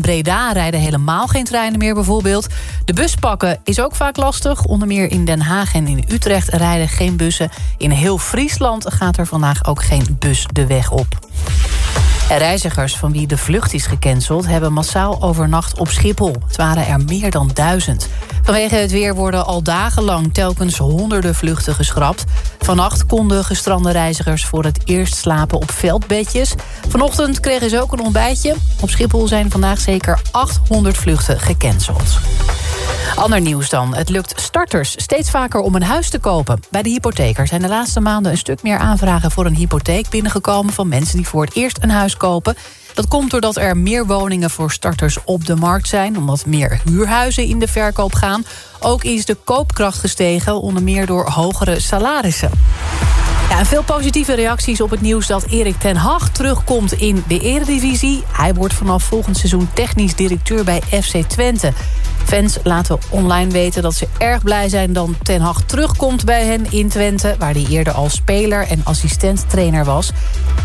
Breda rijden helemaal geen treinen meer bijvoorbeeld. De bus pakken is ook vaak lastig. Onder meer in Den Haag en in Utrecht rijden geen bussen. In heel Friesland gaat er vandaag ook geen bus de weg op. Reizigers van wie de vlucht is gecanceld... hebben massaal overnacht op Schiphol. Het waren er meer dan duizend. Vanwege het weer worden al dagenlang telkens honderden vluchten geschrapt. Vannacht konden gestrande reizigers voor het eerst slapen op veldbedjes. Vanochtend kregen ze ook een ontbijtje. Op Schiphol zijn vandaag zeker 800 vluchten gecanceld. Ander nieuws dan. Het lukt starters steeds vaker om een huis te kopen. Bij de hypotheker zijn de laatste maanden een stuk meer aanvragen... voor een hypotheek binnengekomen van mensen die voor het eerst een huis kopen. Dat komt doordat er meer woningen voor starters op de markt zijn... omdat meer huurhuizen in de verkoop gaan. Ook is de koopkracht gestegen, onder meer door hogere salarissen. Veel positieve reacties op het nieuws dat Erik ten Hag terugkomt in de eredivisie. Hij wordt vanaf volgend seizoen technisch directeur bij FC Twente. Fans laten online weten dat ze erg blij zijn dat Ten Hag terugkomt bij hen in Twente... waar hij eerder als speler en assistent-trainer was.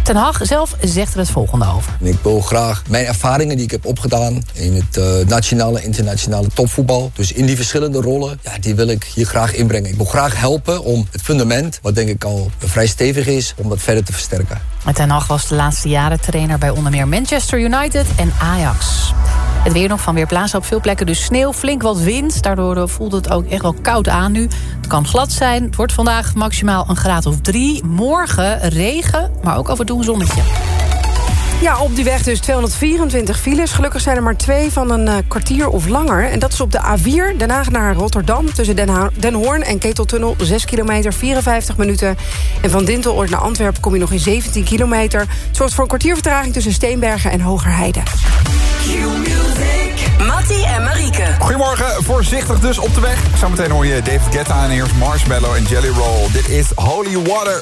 Ten Hag zelf zegt er het volgende over. Ik wil graag mijn ervaringen die ik heb opgedaan... in het uh, nationale, internationale topvoetbal... dus in die verschillende rollen, ja, die wil ik hier graag inbrengen. Ik wil graag helpen om het fundament, wat denk ik al vrij stevig is... om dat verder te versterken. Ten Hag was de laatste jaren trainer bij onder meer Manchester United en Ajax. Het weer nog van weer plaatsen op veel plekken dus sneeuw, flink wat wind. Daardoor voelt het ook echt wel koud aan nu. Het kan glad zijn. Het wordt vandaag maximaal een graad of drie. Morgen regen, maar ook af en toe een zonnetje. Ja, op die weg dus 224 files. Gelukkig zijn er maar twee van een uh, kwartier of langer. En dat is op de A4, Den Haag naar Rotterdam... tussen Den, ha Den Hoorn en Keteltunnel, 6 kilometer, 54 minuten. En van Dinteloord naar Antwerpen kom je nog in 17 kilometer. Het zorgt voor een kwartiervertraging tussen Steenbergen en Hogerheide. Mattie en Marieke. Goedemorgen, voorzichtig dus op de weg. Zometeen hoor je David Guetta en eerst Marshmallow en Jelly Roll. Dit is Holy Water.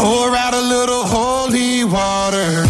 Pour out a little holy water.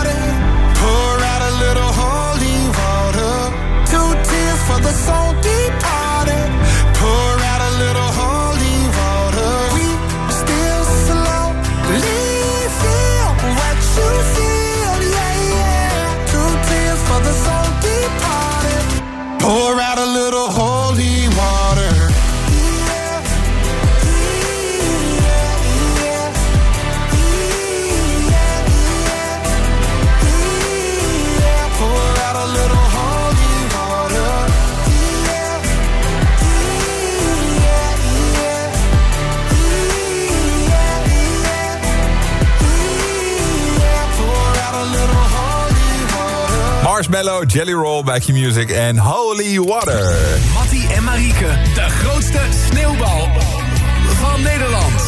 Marshmallow, Jelly Roll, Back Your Music en Holy Water. Mattie en Marieke, de grootste sneeuwbal van Nederland.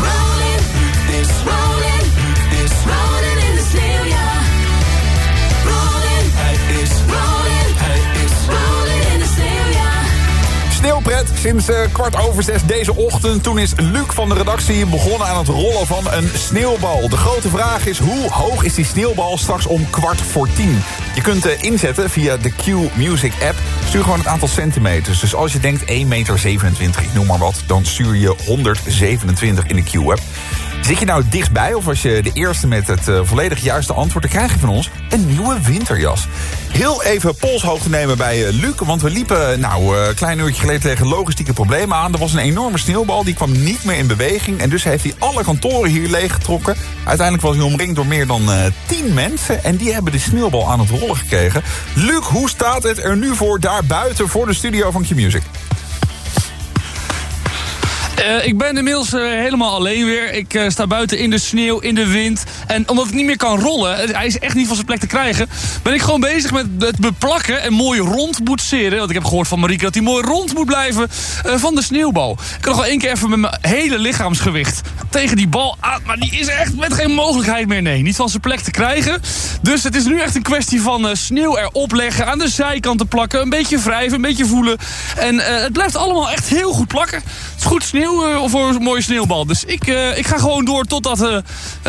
Rolling, rolling, rolling in the sneeuw, ja. Rolling, rolling, rolling in de sneeuw, ja. Sneeuwpret sinds eh, kwart over zes deze ochtend. Toen is Luc van de redactie begonnen aan het rollen van een sneeuwbal. De grote vraag is, hoe hoog is die sneeuwbal straks om kwart voor tien? Je kunt eh, inzetten via de Q-Music app. Stuur gewoon het aantal centimeters. Dus als je denkt 1,27 meter, ik noem maar wat... dan stuur je 127 in de Q-app. Zit je nou dichtbij of was je de eerste met het eh, volledig juiste antwoord... dan krijg je van ons een nieuwe winterjas. Heel even polshoogte nemen bij eh, Luc... want we liepen nou, eh, een klein uurtje geleden tegen logistieke problemen aan. Er was een enorme sneeuwbal, die kwam niet meer in beweging... en dus heeft hij alle kantoren hier leeggetrokken. Uiteindelijk was hij omringd door meer dan 10 mensen... en die hebben de sneeuwbal aan het rollen gekregen. Luc, hoe staat het er nu voor daar buiten voor de studio van Q-Music? Eh, ik ben inmiddels eh, helemaal alleen weer. Ik eh, sta buiten in de sneeuw, in de wind. En omdat ik niet meer kan rollen, hij is echt niet van zijn plek te krijgen... ben ik gewoon bezig met het beplakken en mooi rond boetseren. Want ik heb gehoord van Marieke dat hij mooi rond moet blijven van de sneeuwbal. Ik kan nog wel één keer even met mijn hele lichaamsgewicht tegen die bal aan. Maar die is echt met geen mogelijkheid meer, nee. Niet van zijn plek te krijgen. Dus het is nu echt een kwestie van sneeuw erop leggen... aan de zijkanten plakken, een beetje wrijven, een beetje voelen. En het blijft allemaal echt heel goed plakken. Het is goed sneeuw eh, voor een mooie sneeuwbal. Dus ik, eh, ik ga gewoon door totdat eh,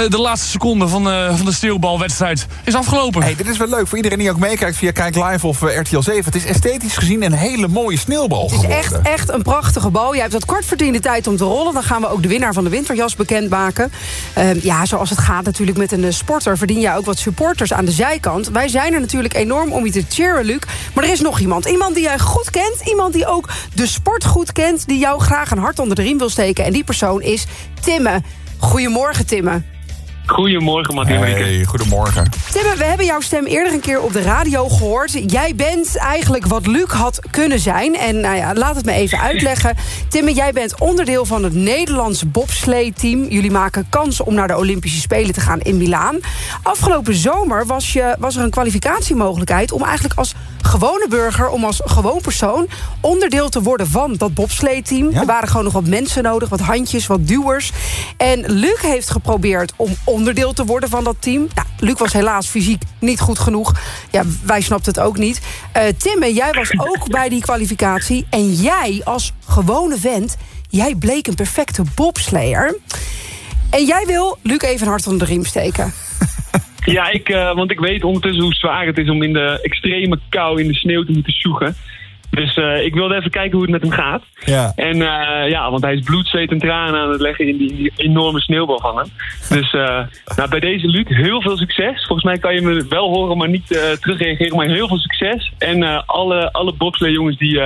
de laatste seconde van, eh, van de sneeuwbalwedstrijd is afgelopen. Hey, dit is wel leuk voor iedereen die ook meekijkt via Kijk Live of RTL 7. Het is esthetisch gezien een hele mooie sneeuwbal Het is geworden. echt, echt een prachtige bal. Jij hebt wat kort verdiende tijd om te rollen. Dan gaan we ook de winnaar van de winterjas bekendmaken. Ehm, ja, zoals het gaat natuurlijk met een sporter... verdien jij ook wat supporters aan de zijkant. Wij zijn er natuurlijk enorm om je te cheeren, Luc. Maar er is nog iemand. Iemand die jij goed kent. Iemand die ook de sport goed kent. Die jou graag een hart onder de wil steken. En die persoon is Timme. Goedemorgen, Timme. Goedemorgen, Martin. Hey, goedemorgen. Timme, we hebben jouw stem eerder een keer op de radio gehoord. Jij bent eigenlijk wat Luc had kunnen zijn. En nou ja, laat het me even uitleggen. Timme, jij bent onderdeel van het Nederlands bobslee-team. Jullie maken kans om naar de Olympische Spelen te gaan in Milaan. Afgelopen zomer was, je, was er een kwalificatiemogelijkheid... om eigenlijk als gewone burger, om als gewoon persoon... onderdeel te worden van dat bobslee-team. Er waren gewoon nog wat mensen nodig, wat handjes, wat duwers. En Luc heeft geprobeerd om onderdeel te worden van dat team. Nou, Luc was helaas fysiek niet goed genoeg. Ja, wij snapten het ook niet. Eh Timme, jij was ook bij die kwalificatie. En jij als gewone vent, jij bleek een perfecte bobslayer. En jij wil Luc even een hart onder de riem steken. Ja, ik, eh, want ik weet ondertussen hoe zwaar het is om in de extreme kou in de sneeuw te moeten sjoegen. Dus eh, ik wilde even kijken hoe het met hem gaat. Ja. En eh, ja, want hij is bloed, zweet en tranen aan het leggen in die, enorme sneeuwbal van hem. Dus eh, nou, bij deze Luc, heel veel succes. Volgens mij kan je me wel horen, maar niet terugreageren. Maar heel veel succes. En alle, alle bobslee jongens die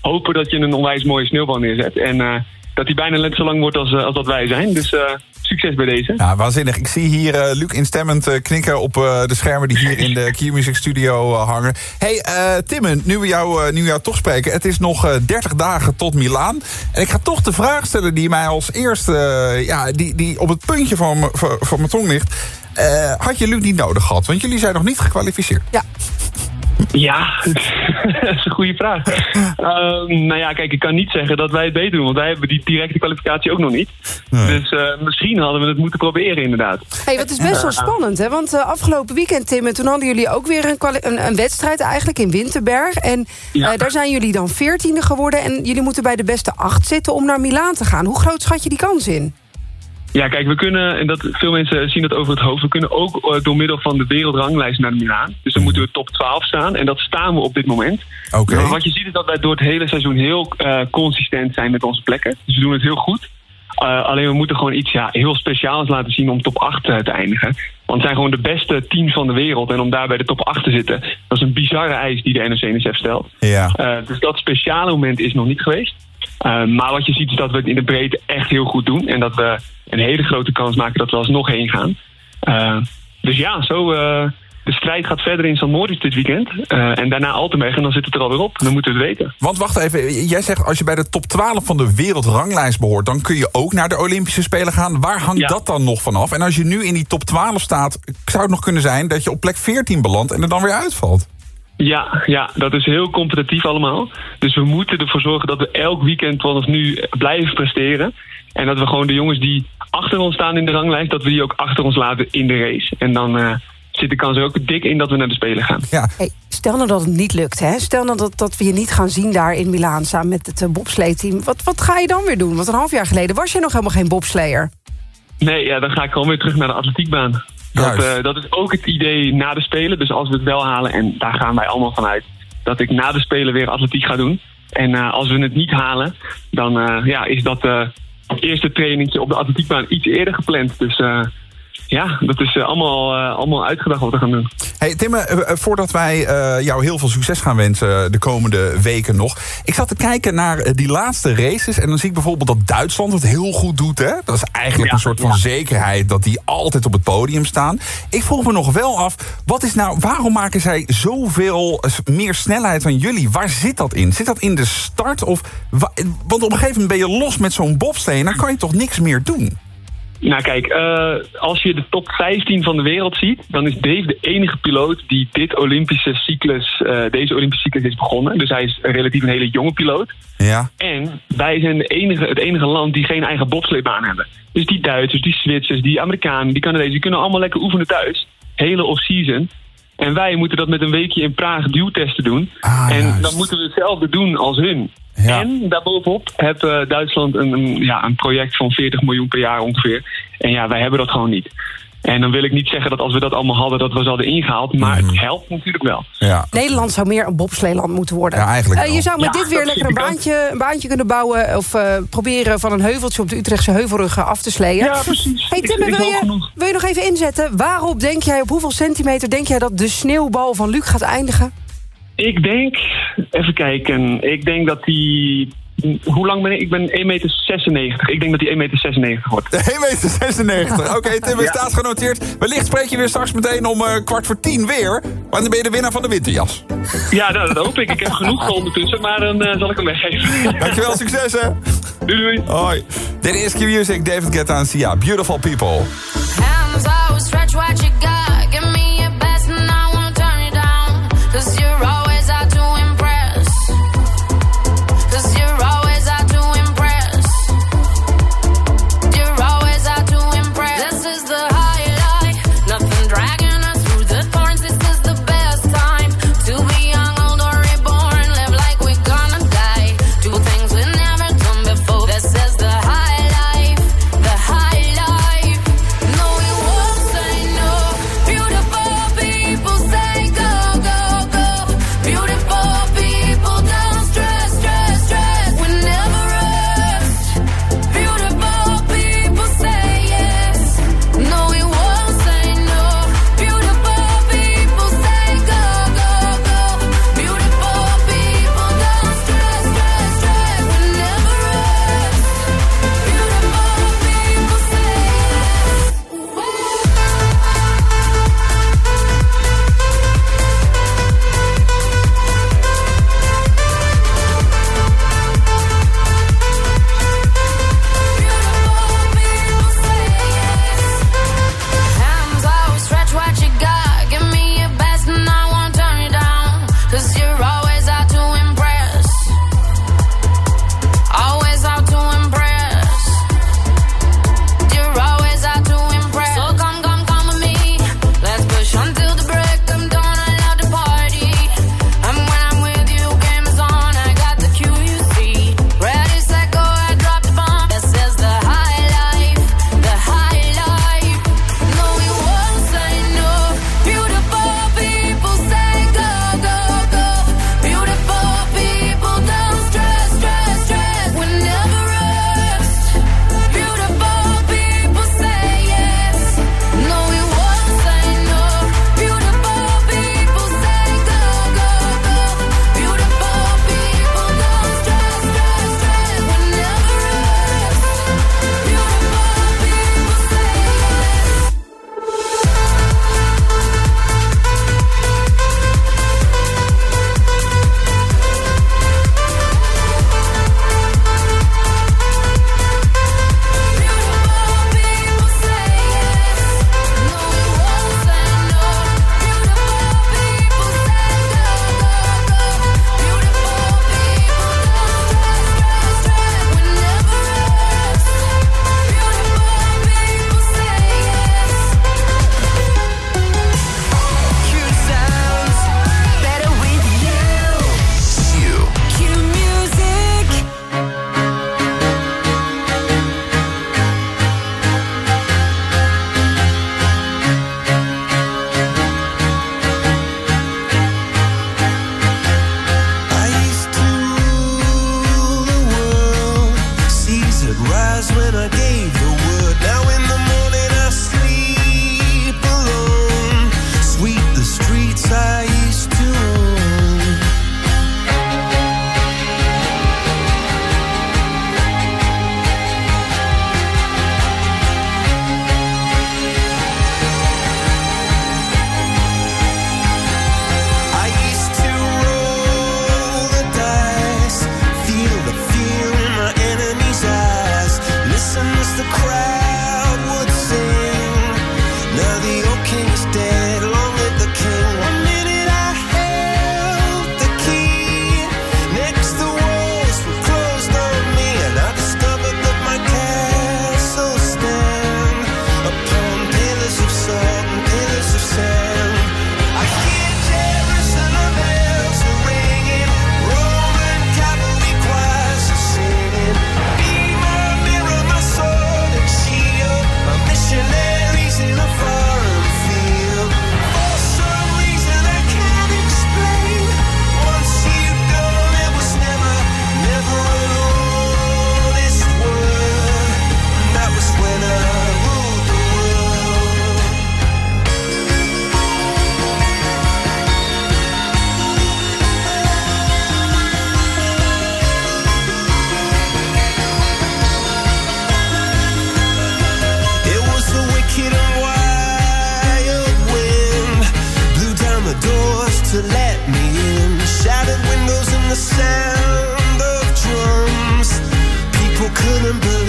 hopen dat je een onwijs mooie sneeuwbal neerzet. En dat hij bijna net zo lang wordt als, eh, als dat wij zijn. Dus eh, succes bij deze. Ja, waanzinnig. Ik zie hier eh, Luc instemmend knikken op eh, de schermen die hier in de Q-Music Studio hangen. hey, eh Timmen, nu we, jou, nu we jou toch spreken. Het is nog eh, 30 dagen tot Milaan. En ik ga toch de vraag stellen die mij als eerste... ja, die, die op het puntje van, van, van mijn tong ligt. Eh, had je Luc niet nodig gehad? Want jullie zijn nog niet gekwalificeerd. Ja, Ja, dat is een goede vraag. Ehm, nou ja, kijk, ik kan niet zeggen dat wij het beter doen, want wij hebben die directe kwalificatie ook nog niet. Dus eh, misschien hadden we het moeten proberen, inderdaad. hey, wat is best wel spannend, hè? Want eh, afgelopen weekend, Tim, en toen hadden jullie ook weer een, een, een wedstrijd eigenlijk in Winterberg. En Ja. eh, daar zijn jullie dan veertiende geworden. En jullie moeten bij de beste acht zitten om naar Milaan te gaan. Hoe groot schat je die kans in? Ja, kijk, we kunnen, en dat, veel mensen zien dat over het hoofd, we kunnen ook eh, door middel van de wereldranglijst naar Milaan. Dus dan moeten we top 12 staan en dat staan we op dit moment. Oké. Maar wat je ziet is dat wij door het hele seizoen heel eh, consistent zijn met onze plekken. Dus we doen het heel goed. Eh, alleen we moeten gewoon iets ja, heel speciaals laten zien om top 8 te eindigen. Want het zijn gewoon de beste teams van de wereld. En om daar bij de top 8 te zitten, dat is een bizarre eis die de NOC-NSF stelt. Ja. Dus dat speciale moment is nog niet geweest. Eh, maar wat je ziet is dat we het in de breedte echt heel goed doen. En dat we een hele grote kans maken dat we alsnog heen gaan. Eh, dus ja, zo, eh, de strijd gaat verder in St. Moritz dit weekend. Eh, en daarna Altenberg en dan zit het er alweer op. Dan moeten we het weten. Want wacht even, jij zegt als je bij de top 12 van de wereldranglijst behoort... dan kun je ook naar de Olympische Spelen gaan. Waar hangt Ja. dat dan nog vanaf? En als je nu in die top 12 staat... zou het nog kunnen zijn dat je op plek 14 belandt... en er dan weer uitvalt? Ja, ja, dat is heel competitief allemaal. Dus we moeten ervoor zorgen dat we elk weekend vanaf nu blijven presteren. En dat we gewoon de jongens die achter ons staan in de ranglijst... dat we die ook achter ons laten in de race. En dan eh, zit de kans er ook dik in dat we naar de Spelen gaan. Ja, Hey, stel nou dat het niet lukt, hè? Stel nou dat, dat we je niet gaan zien daar in Milaan... samen met het uh, bobsleeteam. Wat, wat ga je dan weer doen? Want een half jaar geleden was je nog helemaal geen bobsleer. Nee, ja, dan ga ik gewoon weer terug naar de atletiekbaan. Dat, eh, dat is ook het idee na de Spelen. Dus als we het wel halen, en daar gaan wij allemaal van uit... dat ik na de Spelen weer atletiek ga doen. En eh, als we het niet halen, dan eh, ja, is dat eh eerste trainingje op de atletiekbaan iets eerder gepland. Dus ja, dat is eh, allemaal, eh, allemaal uitgedacht wat we gaan doen. Hey Timme, eh, voordat wij jou heel veel succes gaan wensen de komende weken nog. Ik zat te kijken naar die laatste races. En dan zie ik bijvoorbeeld dat Duitsland het heel goed doet. Hè? Dat is eigenlijk Ja, een soort van ja. zekerheid dat die altijd op het podium staan. Ik vroeg me nog wel af, wat is nou, waarom maken zij zoveel meer snelheid dan jullie? Waar zit dat in? Zit dat in de start? Of, wa- want op een gegeven moment ben je los met zo'n bobsteen. en Dan kan je toch niks meer doen? Nou kijk, eh, als je de top 15 van de wereld ziet... dan is Dave de enige piloot die dit Olympische cyclus, eh, deze Olympische cyclus is begonnen. Dus hij is relatief een hele jonge piloot. Ja. En wij zijn de enige, het enige land die geen eigen bobsleebaan hebben. Dus die Duitsers, die Zwitsers, die Amerikanen, die Canadezen... die kunnen allemaal lekker oefenen thuis. Hele off-season. En wij moeten dat met een weekje in Praag duwtesten doen. Ah, en juist. dan moeten we hetzelfde doen als hun. Ja. En daarbovenop heeft eh, Duitsland een, een, ja, een project van 40 miljoen per jaar ongeveer. En ja, wij hebben dat gewoon niet. En dan wil ik niet zeggen dat als we dat allemaal hadden, dat we ze hadden ingehaald. Maar Mhm. het helpt natuurlijk wel. Ja. Nederland zou meer een bobsleeland moeten worden. Ja, eigenlijk Eh, je zou met Ja, dit weer lekker een baantje, een baantje kunnen bouwen... of eh, proberen van een heuveltje op de Utrechtse heuvelruggen af te sleeën. Ja, precies. Hey ik wil, je, wil je nog even inzetten? Waarop denk jij, op hoeveel centimeter denk jij dat de sneeuwbal van Luc gaat eindigen? Ik denk, even kijken. Ik denk dat die. Hoe lang ben ik? Ik ben 1,96 meter. Ik denk dat die 1,96 meter wordt. 1,96 meter. Oké, Tim, het staat genoteerd. Wellicht spreek je weer straks meteen om eh, kwart voor tien weer. Maar dan ben je de winnaar van de winterjas. Ja, dat hoop ik. Ik heb genoeg ondertussen, maar dan eh, zal ik hem weggeven. Dankjewel, succes hè. doei doei. Hoi. Dit is Q-Music, David Guetta en Sia. Beautiful people. Hands out, stretch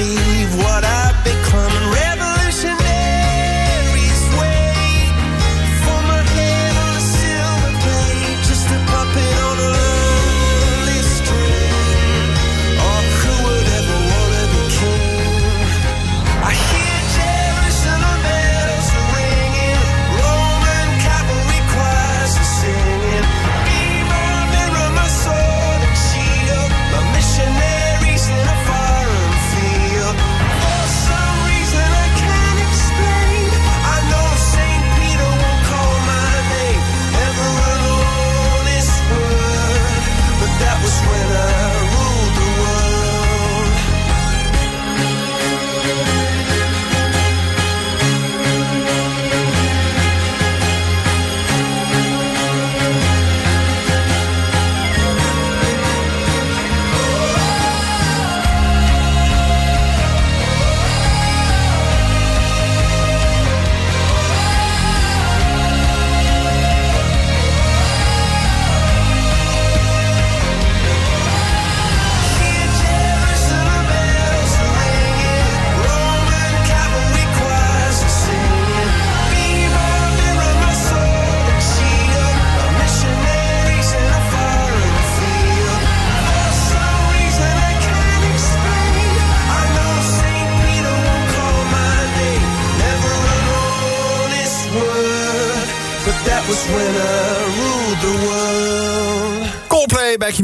believe what I'd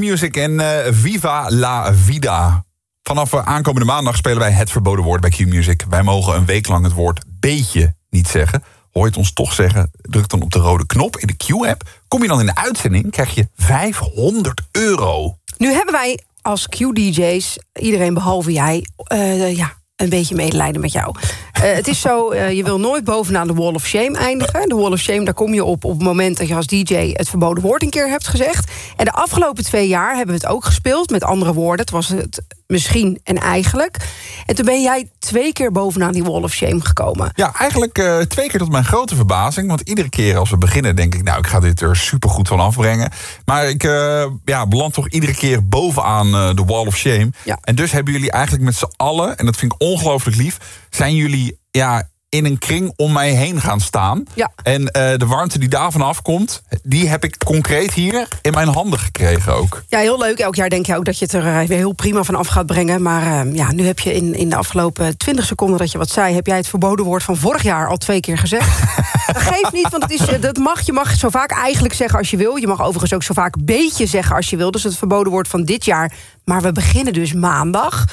Music en eh, Viva la Vida. Vanaf eh, aankomende maandag spelen wij het verboden woord bij Q-Music. Wij mogen een week lang het woord beetje niet zeggen. Hoor je het ons toch zeggen, druk dan op de rode knop in de Q-app. Kom je dan in de uitzending, krijg je 500 euro. Nu hebben wij als Q-DJ's, iedereen behalve jij, eh, ja, een beetje medelijden met jou. Eh, het is zo, eh, je wil nooit bovenaan de Wall of Shame eindigen. De Wall of Shame, daar kom je op op het moment dat je als DJ het verboden woord een keer hebt gezegd. En de afgelopen twee jaar hebben we het ook gespeeld met andere woorden. Het was het misschien en eigenlijk. En toen ben jij twee keer bovenaan die Wall of Shame gekomen. Ja, eigenlijk eh, twee keer tot mijn grote verbazing. Want iedere keer als we beginnen denk ik... nou, ik ga dit er supergoed van afbrengen. Maar ik eh, ja, beland toch iedere keer bovenaan de wall of shame. Ja. En dus hebben jullie eigenlijk met z'n allen... en dat vind ik ongelooflijk lief... zijn jullie ja, in een kring om mij heen gaan staan. Ja. En eh, de warmte die daarvan afkomt... die heb ik concreet hier in mijn handen gekregen ook. Ja, heel leuk. Elk jaar denk je ook dat je het er eh, weer heel prima van af gaat brengen. Maar eh, ja, nu heb je in, in de afgelopen 20 seconden dat je wat zei... heb jij het verboden woord van vorig jaar al twee keer gezegd. dat geeft niet, want het is, dat mag, je mag zo vaak eigenlijk zeggen als je wil. Je mag overigens ook zo vaak beetje zeggen als je wil. Dus het verboden woord van dit jaar. Maar we beginnen dus maandag.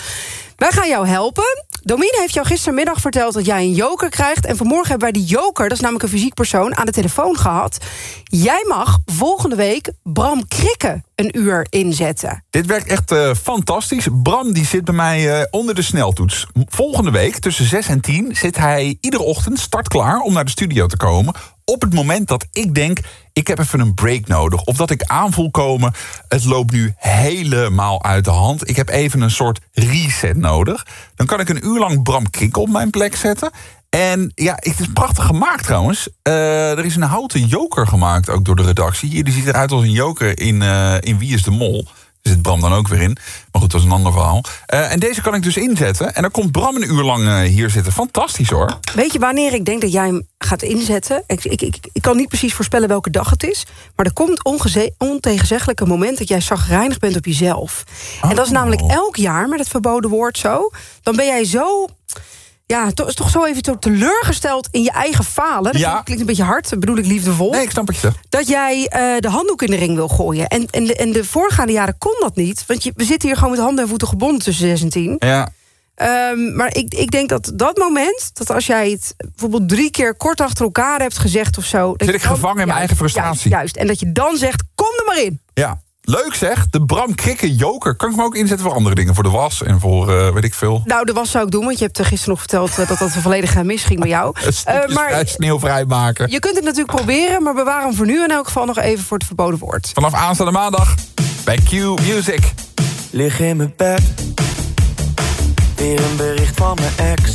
Wij gaan jou helpen. Domine heeft jou gistermiddag verteld dat jij een joker krijgt. En vanmorgen hebben wij die joker, dat is namelijk een fysiek persoon... aan de telefoon gehad. Jij mag volgende week Bram Krikke een uur inzetten. Dit werkt echt eh, fantastisch. Bram die zit bij mij eh, onder de sneltoets. Volgende week tussen 6 en 10 zit hij iedere ochtend startklaar om naar de studio te komen. Op het moment dat ik denk, ik heb even een break nodig. Of dat ik aanvoel komen, het loopt nu helemaal uit de hand. Ik heb even een soort reset nodig. Dan kan ik een uur lang Bram Krikke op mijn plek zetten. En ja, het is prachtig gemaakt trouwens. Eh, er is een houten joker gemaakt, ook door de redactie. Hier die ziet eruit als een joker in, eh, in Wie is de Mol. Zit Bram dan ook weer in. Maar goed, dat is een ander verhaal. Eh, en deze kan ik dus inzetten. En dan komt Bram een uur lang eh, hier zitten. Fantastisch hoor. Weet je wanneer ik denk dat jij hem gaat inzetten? Ik, ik, ik, ik kan niet precies voorspellen welke dag het is. Maar er komt ontegenzeggelijk een moment dat jij zagrijnig bent op jezelf. En dat is namelijk elk jaar met het verboden woord zo. Dan ben jij zo... Ja, toch, toch zo even zo teleurgesteld in je eigen falen. Dat Ja. klinkt- een beetje hard, bedoel ik liefdevol. Nee, ik snap wat je. Dat jij eh, de handdoek in de ring wil gooien. En, en, de, en de voorgaande jaren kon dat niet. Want je, we zitten hier gewoon met handen en voeten gebonden tussen 6 en 10. Ja, Ehm, maar ik, ik denk dat dat moment, dat als jij het bijvoorbeeld drie keer kort achter elkaar hebt gezegd of zo. Dat Zit ik gevangen in mijn eigen frustratie? Juist, juist. En dat je dan zegt: kom er maar in. ja. Leuk zeg, de Bram Krikke joker. Kan ik hem ook inzetten voor andere dingen? Voor de was en voor eh, weet ik veel. Nou, de was zou ik doen, want je hebt eh, gisteren nog verteld eh, dat dat volledig mis ging bij jou. Het Eh, stukjes vrij sneeuwvrij maken. je kunt het natuurlijk proberen, maar bewaar hem voor nu in elk geval nog even voor het verboden woord. Vanaf aanstaande maandag bij Q Music. Lig in mijn bed. Weer een bericht van mijn ex.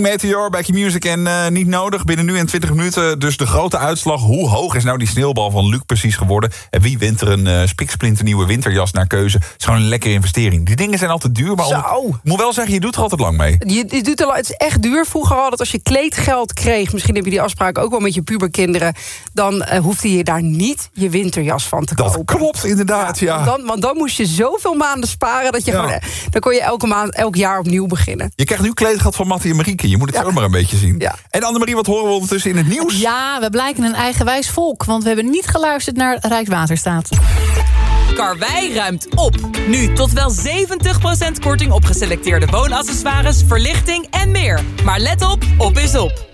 Meteor, Back Your Music en eh, niet nodig. Binnen nu en 20 minuten dus de grote uitslag. Hoe hoog is nou die sneeuwbal van Luc precies geworden? En wie wint er een uh, spiksplinternieuwe winterjas naar keuze? Het is gewoon een lekkere investering. Die dingen zijn altijd duur, maar ik moet wel zeggen, je doet er altijd lang mee. Je, je doet er, het is echt duur. Vroeger al dat als je kleedgeld kreeg... misschien heb je die afspraak ook wel met je puberkinderen... dan eh, hoefde je daar niet je winterjas van te Dat kopen. klopt inderdaad, ja. Want dan, want dan moest je zoveel maanden sparen... dat je Ja. gewoon, eh, dan kon je elke maand, elk jaar opnieuw beginnen. Je krijgt nu kleedgeld van Mattie en Marieke. Je moet het zo maar een beetje zien. En Annemarie, wat horen we ondertussen in het nieuws? Ja, we blijken een eigenwijs volk, want we hebben niet geluisterd naar Rijkswaterstaat. Karwei ruimt op. Nu tot wel 70% korting op geselecteerde woonaccessoires, verlichting en meer. Maar let op, op is op.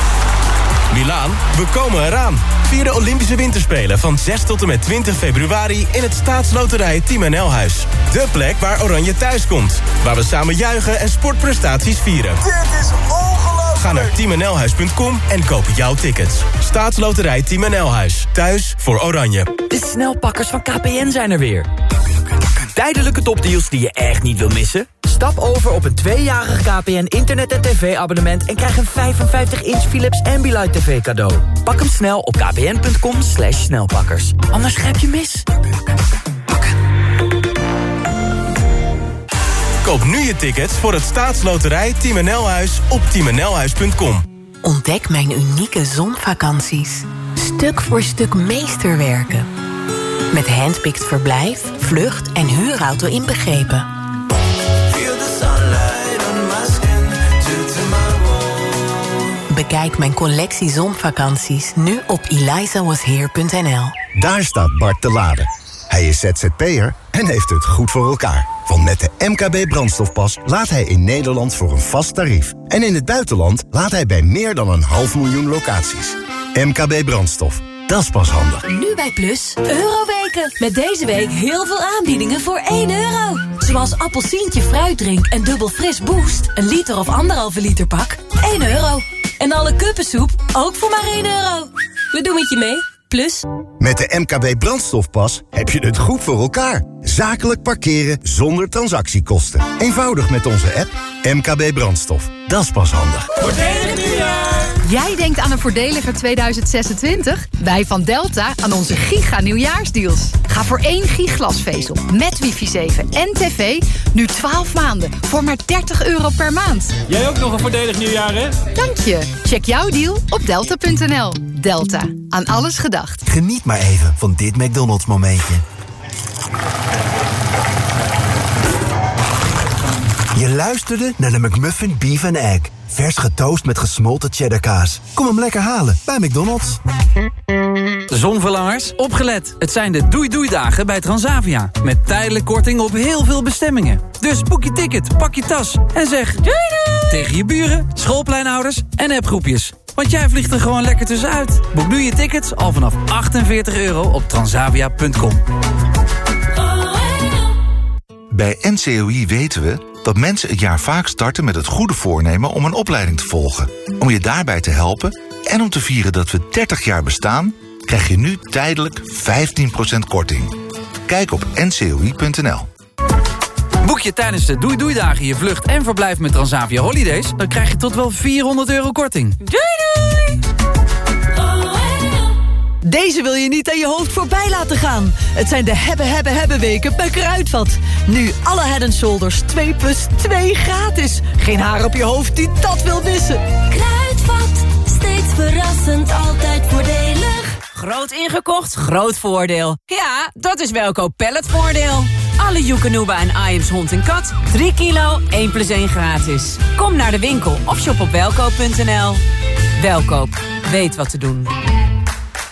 Milaan, we komen eraan. Vier de Olympische Winterspelen van 6 tot en met 20 februari... in het staatsloterij Team NL Huis. De plek waar Oranje thuis komt. Waar we samen juichen en sportprestaties vieren. Dit is ongelooflijk! Ga naar teamnlhuis.com en koop jouw tickets. Staatsloterij Team NL Huis. Thuis voor Oranje. De snelpakkers van KPN zijn er weer. Tijdelijke topdeals die je echt niet wil missen? Stap over op een tweejarig KPN internet- en tv-abonnement... en krijg een 55-inch Philips Ambilight TV cadeau. Pak hem snel op kpn.com slash snelpakkers. Anders grijp je mis. Koop nu je tickets voor het staatsloterij Team NL Huis op teamnlhuis.com. Ontdek mijn unieke zonvakanties. Stuk voor stuk meesterwerken. Met handpicked verblijf, vlucht en huurauto inbegrepen. Feel the sunlight on my skin till tomorrow. Bekijk mijn collectie zonvakanties nu op elizawasheer.nl. Daar staat Bart te laden. Hij is ZZP'er en heeft het goed voor elkaar. Want met de MKB brandstofpas laat hij in Nederland voor een vast tarief. En in het buitenland laat hij bij meer dan een half miljoen locaties. MKB brandstof. Dat is pas handig. Nu bij Plus, Euroweken. Met deze week heel veel aanbiedingen voor 1 euro. Zoals appelsientje fruitdrink en dubbel fris boost. Een liter of anderhalve liter pak, 1 euro. En alle kuppensoep, ook voor maar 1 euro. We doen het je mee, Plus. Met de MKB Brandstofpas heb je het goed voor elkaar. Zakelijk parkeren zonder transactiekosten. Eenvoudig met onze app MKB Brandstof. Dat is pas handig. Voordelig nieuwjaar! Jij denkt aan een voordeliger 2026? Wij van Delta aan onze giga nieuwjaarsdeals. Ga voor één giglasvezel met wifi 7 en tv nu 12 maanden voor maar 30 euro per maand. Jij ook nog een voordelig nieuwjaar, hè? Dank je. Check jouw deal op delta.nl. Delta. Aan alles gedacht. Geniet maar even van dit McDonald's momentje. Je luisterde naar de McMuffin Beef and Egg. Vers getoast met gesmolten cheddarkaas. Kom hem lekker halen bij McDonald's. Zonverlangers, opgelet. Het zijn de doei-doei-dagen bij Transavia. Met tijdelijk korting op heel veel bestemmingen. Dus boek je ticket, pak je tas en zeg... Doei doei! Tegen je buren, schoolpleinouders en appgroepjes. Want jij vliegt er gewoon lekker tussenuit. Boek nu je tickets al vanaf 48 euro op transavia.com. Bij NCOI weten we dat mensen het jaar vaak starten met het goede voornemen om een opleiding te volgen. Om je daarbij te helpen en om te vieren dat we 30 jaar bestaan, krijg je nu tijdelijk 15% korting. Kijk op ncoi.nl. Boek je tijdens de doei-doei-dagen je vlucht en verblijf met Transavia Holidays... dan krijg je tot wel 400 euro korting. Doei doei! Deze wil je niet aan je hoofd voorbij laten gaan. Het zijn de hebben, hebben, hebben weken bij Kruidvat. Nu alle head and shoulders 2 plus 2 gratis. Geen haar op je hoofd die dat wil missen. Kruidvat, steeds verrassend, altijd voordelig. Groot ingekocht, groot voordeel. Ja, dat is Welkoop Palletvoordeel. Alle Joekanuba en Iams hond en kat. 3 kilo, 1 plus 1 gratis. Kom naar de winkel of shop op welkoop.nl. Welkoop, weet wat te doen.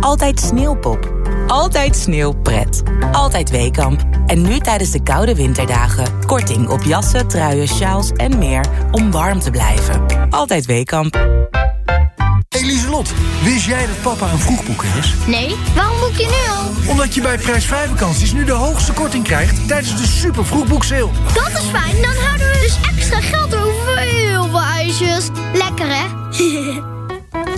Altijd sneeuwpop. Altijd sneeuwpret. Altijd Weekamp. En nu tijdens de koude winterdagen. Korting op jassen, truien, sjaals en meer om warm te blijven. Altijd Weekamp. Eliselot, wist jij dat papa een vroegboeker is? Nee, waarom boek je nu al? Omdat je bij prijsvrij vakanties nu de hoogste korting krijgt tijdens de super vroegboekseil. Dat is fijn, dan houden we dus extra geld over voor heel veel ijsjes. Lekker hè?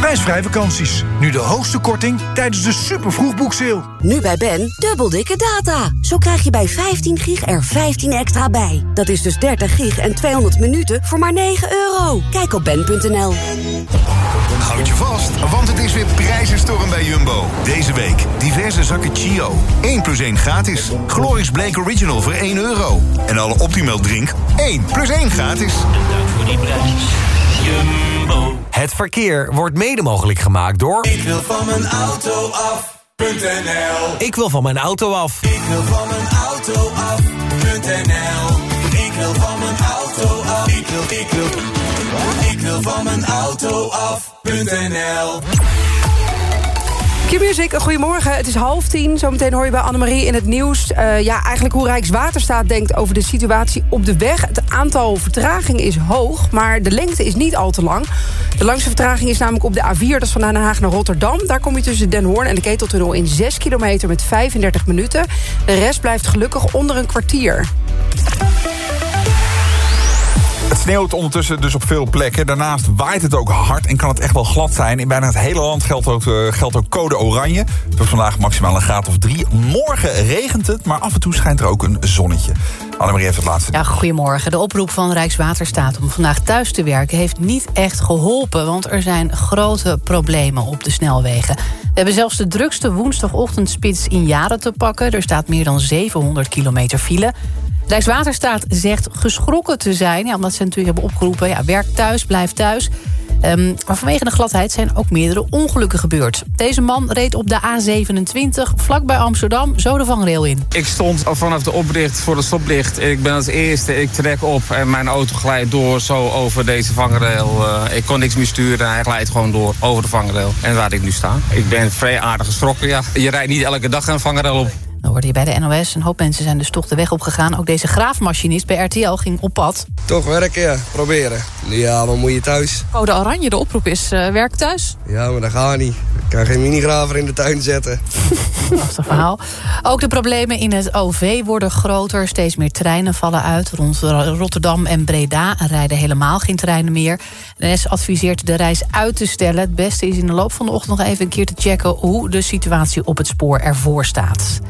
Prijsvrij vakanties. Nu de hoogste korting tijdens de super vroegboekseil. Nu bij Ben, dubbel dikke data. Zo krijg je bij 15 gig er 15 extra bij. Dat is dus 30 gig en 200 minuten voor maar 9 euro. Kijk op ben.nl. Houd je vast, want het is weer prijzenstorm bij Jumbo. Deze week diverse zakken Chio. 1 plus 1 gratis. Glorious Blake Original voor 1 euro. En alle Optimal drink 1 plus 1 gratis. Dank voor die prijs. Jumbo. Het verkeer wordt mede mogelijk gemaakt door... Ik wil van mijn auto af.nl Ik wil van mijn auto af. Ik wil van mijn auto af.nl Ik wil van mijn auto af. Ik wil, ik wil, ik wil van mijn auto af.nl Q-Music, goedemorgen. Het is half tien. Zometeen hoor je bij Annemarie in het nieuws... eh, ja, eigenlijk hoe Rijkswaterstaat denkt over de situatie op de weg. Het aantal vertragingen is hoog, maar de lengte is niet al te lang. De langste vertraging is namelijk op de A4, dat is van Den Haag naar Rotterdam. Daar kom je tussen Den Hoorn en de Keteltunnel in 6 kilometer met 35 minuten. De rest blijft gelukkig onder een kwartier. Sneeuwt ondertussen dus op veel plekken. Daarnaast waait het ook hard en kan het echt wel glad zijn. In bijna het hele land geldt ook, eh, geldt ook code oranje. Het wordt vandaag maximaal een graad of drie. Morgen regent het, maar af en toe schijnt er ook een zonnetje. Annemarie heeft het laatste. Ja, goedemorgen. De oproep van Rijkswaterstaat om vandaag thuis te werken... heeft niet echt geholpen, want er zijn grote problemen op de snelwegen. We hebben zelfs de drukste woensdagochtendspits in jaren te pakken. Er staat meer dan 700 kilometer file. Rijkswaterstaat zegt geschrokken te zijn... Ja, omdat ze natuurlijk hebben opgeroepen, ja, werk thuis, blijf thuis... Ehm, maar vanwege de gladheid zijn ook meerdere ongelukken gebeurd. Deze man reed op de A27 vlakbij Amsterdam zo de vangrail in. Ik stond al vanaf de opricht voor het stoplicht. Ik ben als eerste, ik trek op en mijn auto glijdt door zo over deze vangrail. Eh, ik kon niks meer sturen, hij glijdt gewoon door over de vangrail. En waar ik nu sta. Ik ben vrij aardig geschrokken, ja. Je rijdt niet elke dag een vangrail op. Dan hoorde je bij de NOS. Een hoop mensen zijn dus toch de weg opgegaan. Ook deze graafmachinist bij RTL ging op pad. Toch werken, ja. Proberen. Ja, maar moet je thuis. Code Oranje, de oproep is uh, werk thuis. Ja, maar dat gaat niet. Ik kan geen minigraver in de tuin zetten. Lastig verhaal. Ook de problemen in het OV worden groter. Steeds meer treinen vallen uit. Rond Rotterdam en Breda rijden helemaal geen treinen meer. De NS adviseert de reis uit te stellen. Het beste is in de loop van de ochtend nog even een keer te checken... hoe de situatie op het spoor ervoor staat.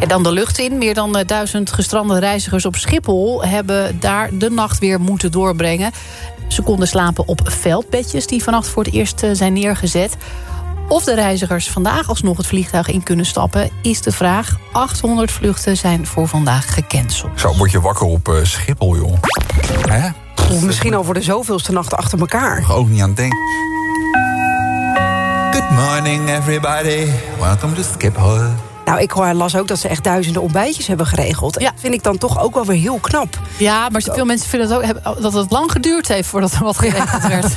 En dan de lucht in. Meer dan duizend gestrande reizigers op Schiphol... hebben daar de nacht weer moeten doorbrengen. Ze konden slapen op veldbedjes die vannacht voor het eerst zijn neergezet. Of de reizigers vandaag alsnog het vliegtuig in kunnen stappen... is de vraag. 800 vluchten zijn voor vandaag gecanceld. Zo word je wakker op uh, Schiphol, joh. Hè? Of misschien al voor de zoveelste nacht achter elkaar. Ook niet aan denken. Good morning, everybody. Welcome to Schiphol. Nou, ik las ook dat ze echt duizenden ontbijtjes hebben geregeld. Ja. Dat vind ik dan toch ook wel weer heel knap. Ja, maar veel mensen vinden het ook, dat het lang geduurd heeft voordat er wat geregeld werd.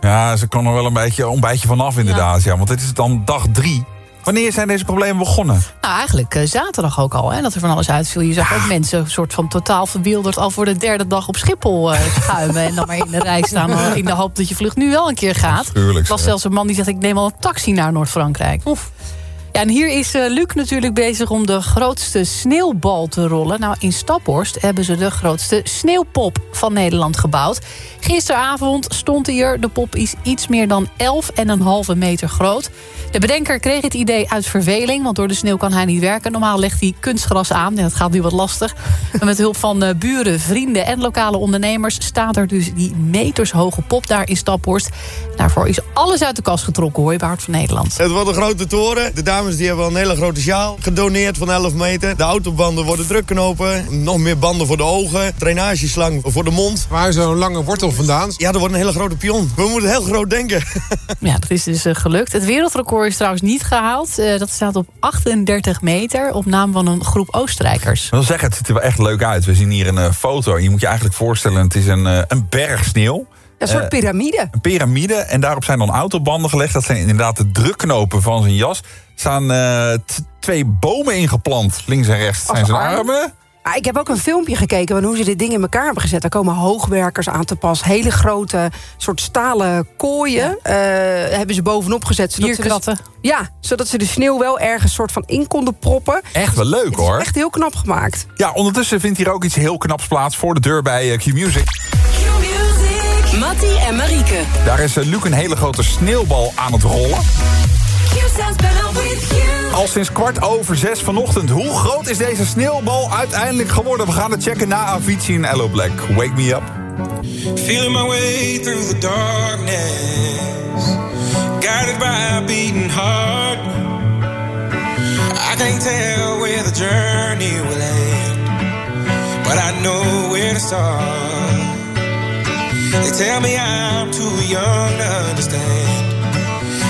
Ja, ze kon er wel een beetje ontbijtje vanaf inderdaad. Ja. want dit is dan dag drie. Wanneer zijn deze problemen begonnen? Nou, eigenlijk uh, zaterdag ook al. Hè, dat er van alles uitviel. Je zag ook mensen soort van totaal verwilderd... al voor de derde dag op Schiphol uh, schuimen. en dan maar in de rij staan in de hoop dat je vlucht nu wel een keer gaat. Er was zelfs een man die zegt... ik neem al een taxi naar Noord-Frankrijk. Ja, en hier is uh, Luc natuurlijk bezig om de grootste sneeuwbal te rollen. Nou, in Staphorst hebben ze de grootste sneeuwpop van Nederland gebouwd. Gisteravond stond hier. De pop is iets meer dan 11,5 meter groot. De bedenker kreeg het idee uit verveling, want door de sneeuw kan hij niet werken. Normaal legt hij kunstgras aan, en dat gaat nu wat lastig. En met hulp van uh, buren, vrienden en lokale ondernemers... staat er dus die metershoge pop daar in Staphorst. Daarvoor is alles uit de kast getrokken, hoor je, bij Hart van Nederland. Het wordt een grote toren. De dames die hebben al een hele grote sjaal gedoneerd van 11 meter. De autobanden worden drukknopen. Nog meer banden voor de ogen. Drainageslang voor de mond. Waar is zo'n lange wortel vandaan? Ja, er wordt een hele grote pion. We moeten heel groot denken. ja, dat is dus uh, gelukt. Het wereldrecord is trouwens niet gehaald. Uh, dat staat op 38 meter op naam van een groep Oostenrijkers. Ik wil zeggen, het ziet er wel echt leuk uit. We zien hier een uh, foto. Je moet je eigenlijk voorstellen, het is een, een berg sneeuw. Een soort piramide. Een piramide. En daarop zijn dan autobanden gelegd. Dat zijn inderdaad de drukknopen van zijn jas. Er staan twee bomen ingeplant. Links en rechts zijn zijn armen. armen. Ah, ik heb ook een filmpje gekeken van hoe ze dit ding in elkaar hebben gezet. Daar komen hoogwerkers aan te pas. Hele grote soort stalen kooien ja. uh, hebben ze bovenop gezet. Zodat. Ze dus, ja, zodat ze de sneeuw wel ergens soort van in konden proppen. Echt wel leuk Het hoor. echt heel knap gemaakt. Ja, ondertussen vindt hier ook iets heel knaps plaats voor de deur bij uh, Q-Music. Q-Music. Mattie en Marieke. Daar is uh, Luc een hele grote sneeuwbal aan het rollen. Al sinds kwart over zes vanochtend. Hoe groot is deze sneeuwbal uiteindelijk geworden? We gaan het checken na Avicii en Ello Black. Wake me up. Feeling my way through the darkness. Guided by a beating heart. I can't tell where the journey will end. But I know where to start. They tell me I'm too young to understand.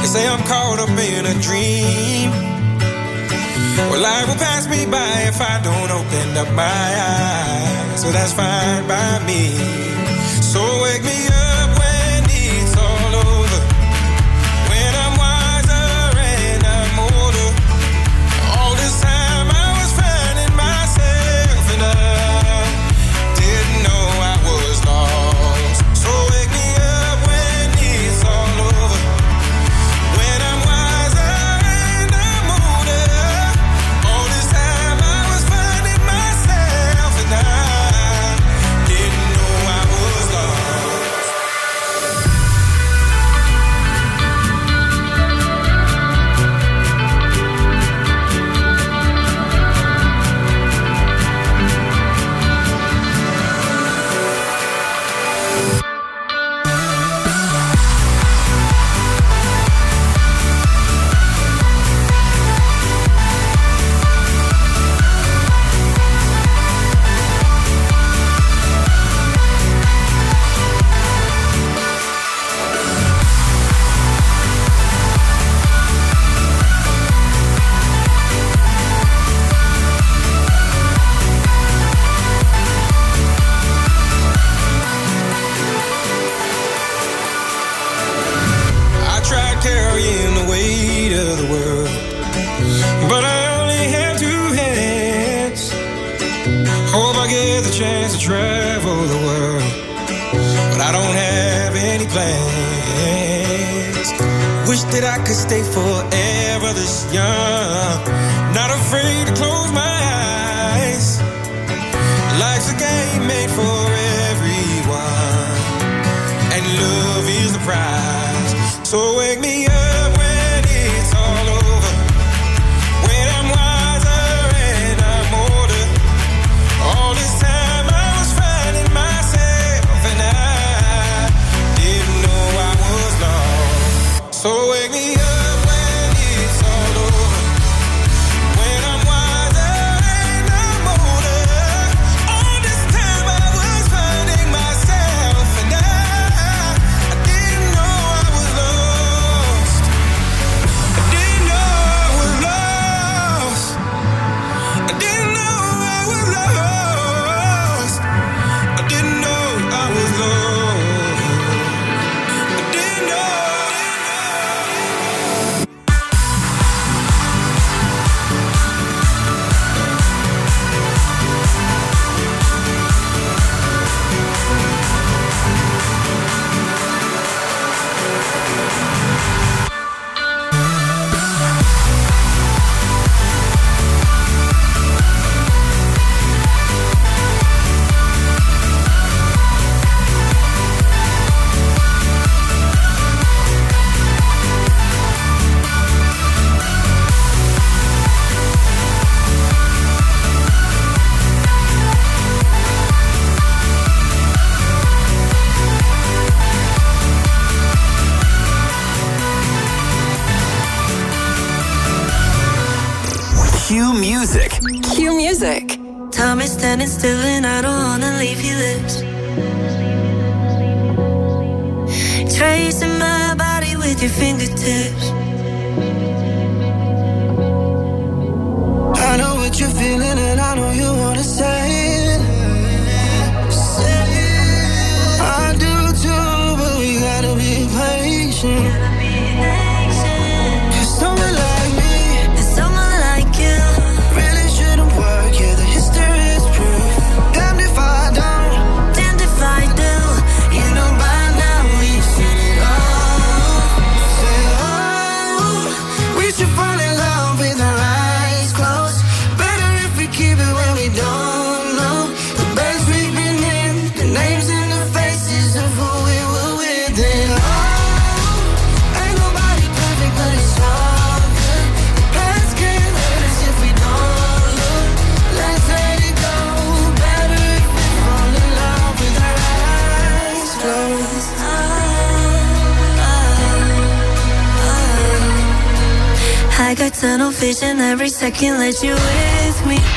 They say I'm caught up in a dream. Well, life will pass me by if I don't open up my eyes. So that's fine by me. vision every second. Let you with me.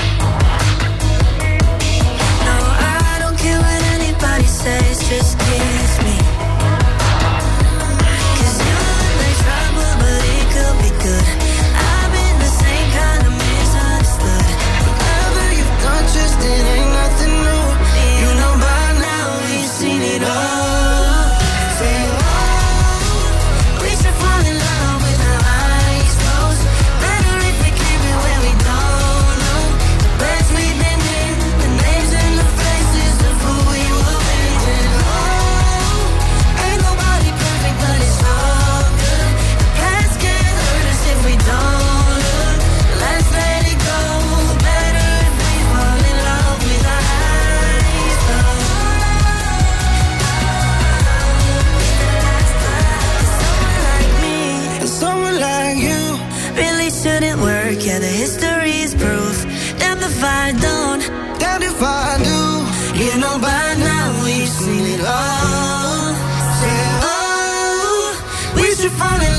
work, yeah, the history's proof. Damn if I don't, damn if I do. You know by now we've seen it all. Say, oh, we should fall in.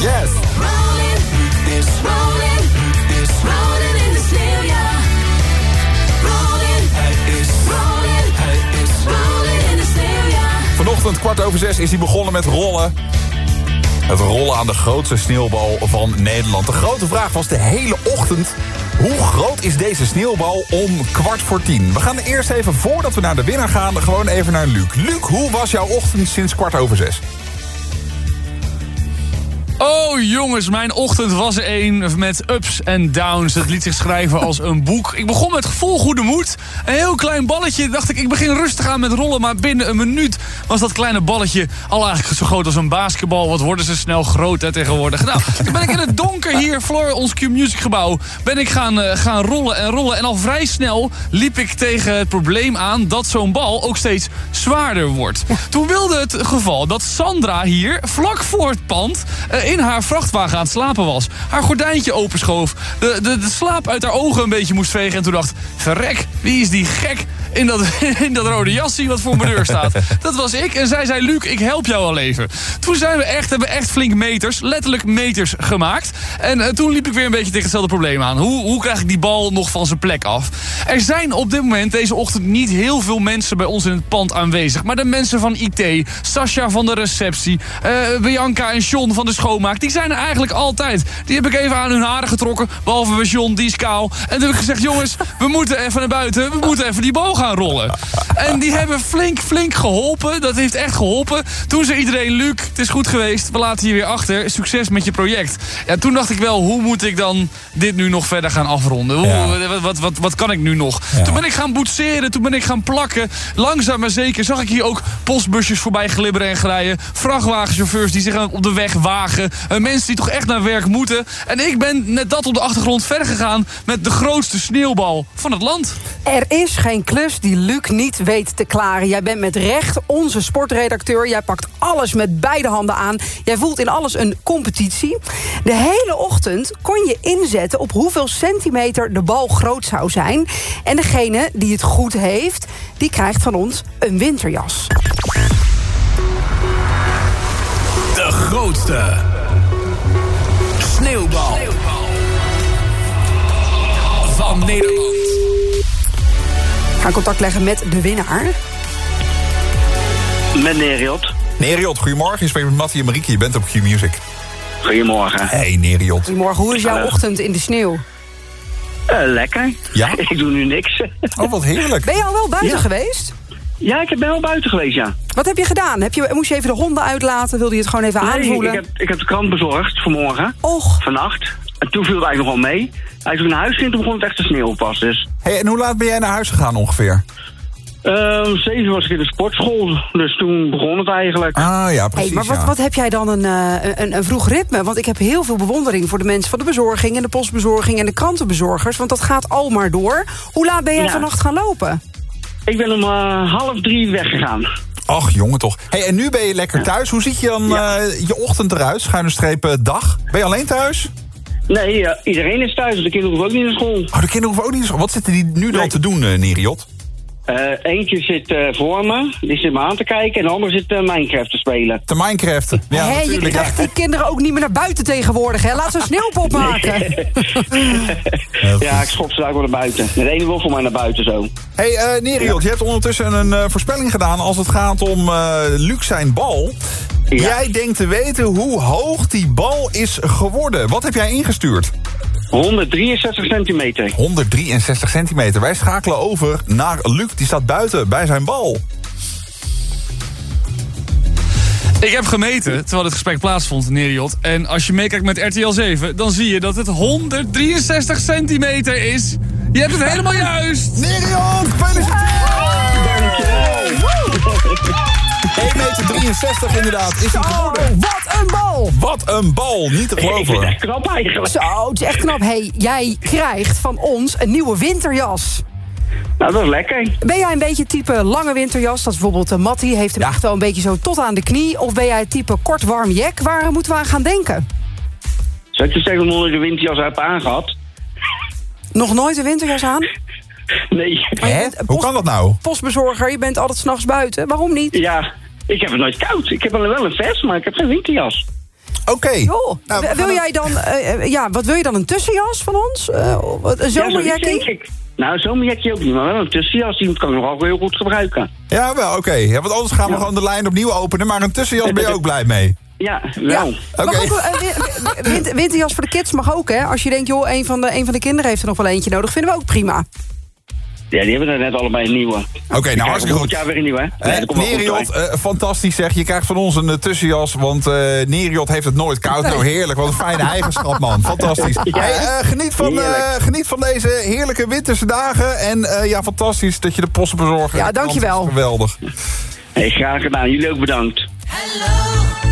Yes. Rolling is rolling is rolling in de sneeuw, ja. Rolling, hij is rolling, hij is rolling in de sneeuw, ja. Vanochtend kwart over zes is hij begonnen met rollen. Het rollen aan de grootste sneeuwbal van Nederland. De grote vraag was de hele ochtend... hoe groot is deze sneeuwbal om kwart voor tien? We gaan eerst even, voordat we naar de winnaar gaan... gewoon even naar Luc. Luc, hoe was jouw ochtend sinds kwart over zes? Oh jongens, mijn ochtend was een met ups en downs. Het liet zich schrijven als een boek. Ik begon met vol goede moed. Een heel klein balletje. Dacht ik, ik begin rustig aan met rollen. Maar binnen een minuut was dat kleine balletje al eigenlijk zo groot als een basketbal. Wat worden ze snel groot hè, tegenwoordig. Nou, toen ben ik in het donker hier, Floor, ons Q-Music gebouw... ben ik gaan, eh, gaan rollen en rollen. En al vrij snel liep ik tegen het probleem aan... dat zo'n bal ook steeds zwaarder wordt. Toen wilde het geval dat Sandra hier, vlak voor het pand... eh, in haar vrachtwagen aan het slapen was. Haar gordijntje openschoof. De, de, de slaap uit haar ogen een beetje moest vegen. En toen dacht, verrek, wie is die gek in dat, in dat rode jasje wat voor mijn deur staat? Dat was ik. En zij zei, Luc, ik help jou al even. Toen zijn we echt, hebben we echt flink meters, letterlijk meters gemaakt. En eh, toen liep ik weer een beetje tegen hetzelfde probleem aan. Hoe, hoe krijg ik die bal nog van zijn plek af? Er zijn op dit moment, deze ochtend, niet heel veel mensen bij ons in het pand aanwezig. Maar de mensen van IT, Sascha van de receptie, eh, Bianca en John van de schoonmaak, die zijn er eigenlijk altijd. Die heb ik even aan hun haren getrokken, behalve bij John, die is kaal. En toen heb ik gezegd, jongens, we moeten even naar buiten, we moeten even die bal gaan rollen. En die hebben flink, flink geholpen. Dat heeft echt geholpen. Toen zei iedereen, Luc, het is goed geweest, we laten je weer achter. Succes met je project. Ja, toen dacht ik wel, hoe moet ik dan dit nu nog verder gaan afronden? Hoe, wat, wat, wat, wat kan ik nu nog? Toen ben ik gaan boetseren, toen ben ik gaan plakken. Langzaam maar zeker zag ik hier ook postbusjes voorbij glibberen en glijden. Vrachtwagenchauffeurs die zich aan- op de weg wagen. Mensen die toch echt naar werk moeten. En ik ben net dat op de achtergrond verder gegaan met de grootste sneeuwbal van het land. Er is geen klus die Luc niet weet te klaren. Jij bent met recht onze sportredacteur. Jij pakt alles met beide handen aan. Jij voelt in alles een competitie. De hele ochtend kon je inzetten op hoeveel centimeter de bal groot zou zijn. En degene die het goed heeft, die krijgt van ons een winterjas. De grootste sneeuwbal van Nederland. Ik ga contact leggen met de winnaar. Met Neriot. Neriot, goedemorgen. Je spreekt met Mattie en Marieke. Je bent op Q-Music. Goedemorgen. Hey, Neriot. Goedemorgen, hoe is jouw Hallo. ochtend in de sneeuw? Eh, lekker. Ja? Ik doe nu niks. Oh, wat heerlijk. Ben je al wel buiten Ja. geweest? Ja, ik ben wel buiten geweest, ja. Wat heb je gedaan? Heb je, moest je even de honden uitlaten? Wilde je het gewoon even Nee, aanvoelen? ik heb, ik heb de krant bezorgd vanmorgen. Och. Vannacht. En toen viel het eigenlijk nog wel mee. Als ik naar huis ging, toen begon het echt te sneeuwen pas. Dus. Hey, en hoe laat ben jij naar huis gegaan ongeveer? Ehm zeven was ik in de sportschool. Dus toen begon het eigenlijk. Ah ja, Hey, maar wat, wat heb jij dan een, eh, een, een vroeg ritme? Want ik heb heel veel bewondering voor de mensen van de bezorging... en de postbezorging en de krantenbezorgers. Want dat gaat al maar door. Hoe laat ben jij Ja. vannacht gaan lopen? Ik ben om eh, half drie weggegaan. Ach, jongen toch. Hey, en nu ben je lekker thuis. Hoe ziet je dan eh, je ochtend eruit? Schuine streep eh, dag. Ben je alleen thuis? Nee, eh, iedereen is thuis. dus De kinderen hoeven ook niet naar school. Oh, de kinderen hoeven ook niet eens... Wat zitten die nu dan te doen, eh Neriot? Eh, eentje zit eh, voor me. Die zit me aan te kijken. En de ander zit eh, Minecraft te spelen. Te Minecraft. Ja, Hé, je krijgt die kinderen ook niet meer naar buiten tegenwoordig. Hè? Laat ze een sneeuwpop maken. Ja, ik schop ze daar wel naar buiten. De ene wil voor mij naar buiten zo. Hey, eh Neriot, je hebt ondertussen een eh, voorspelling gedaan als het gaat om eh Luc zijn bal. Jij denkt te weten hoe hoog die bal is geworden. Wat heb jij ingestuurd? 163 centimeter. 163 centimeter. Wij schakelen over naar Luc. Die staat buiten bij zijn bal. Ik heb gemeten, terwijl dit gesprek plaatsvond, Neriot. En als je meekijkt met RTL 7, dan zie je dat het 163 centimeter is. Je hebt het helemaal juist. Neriot, gefeliciteerd! 1,63 meter inderdaad is hij geworden. Wat een bal! Wat een bal, niet te geloven. knap eigenlijk. Zo, het is echt knap. Hey, jij krijgt van ons een nieuwe winterjas. Nou, dat is lekker. Ben jij een beetje type lange winterjas? Dat is bijvoorbeeld uh, Mattie heeft hem echt wel een beetje zo tot aan de knie. Of ben jij type kort warm jack? Waar moeten we aan gaan denken? Zou ik je zeggen dat ik nooit de winterjas heb aangehad? Nog nooit een winterjas aan? Nee. Hè? Hoe kan dat nou? Postbezorger, je bent altijd s'nachts buiten. Waarom niet? Ja, Ik heb het nooit koud. Ik heb alleen wel een vest, maar ik heb geen winterjas. Oké. Nou, wil gaan jij dan, eh, eh, ja, wat wil je dan, een tussenjas van ons? Eh, een Ja, zomerjackie? ik. Nou, een zomerjekje ook niet, maar wel een tussenjas. Die kan ik nog wel heel goed gebruiken. Ja, wel, oké. Ja, want anders gaan we gewoon de lijn opnieuw openen. Maar een tussenjas ben je ook blij mee. Ja, wel. Oké. Winter- winterjas voor de kids mag ook, hè? Als je denkt, joh, een van, de, een van de kinderen heeft er nog wel eentje nodig. Vinden we ook prima. Ja, die hebben er net allebei een nieuwe. Oké, nou hartstikke goed. jaar weer een nieuwe, hè? Eh, Neriot, eh, fantastisch zeg. Je krijgt van ons een eh, tussenjas, want eh Neriot heeft het nooit koud. Nou, heerlijk. Wat een fijne eigenschap, man. Fantastisch. Hey, eh, geniet, van, eh, geniet van deze heerlijke winterse dagen. En eh, ja, fantastisch dat je de posten bezorgt. Ja, dankjewel. Geweldig. Hey, graag gedaan. Jullie ook bedankt. hit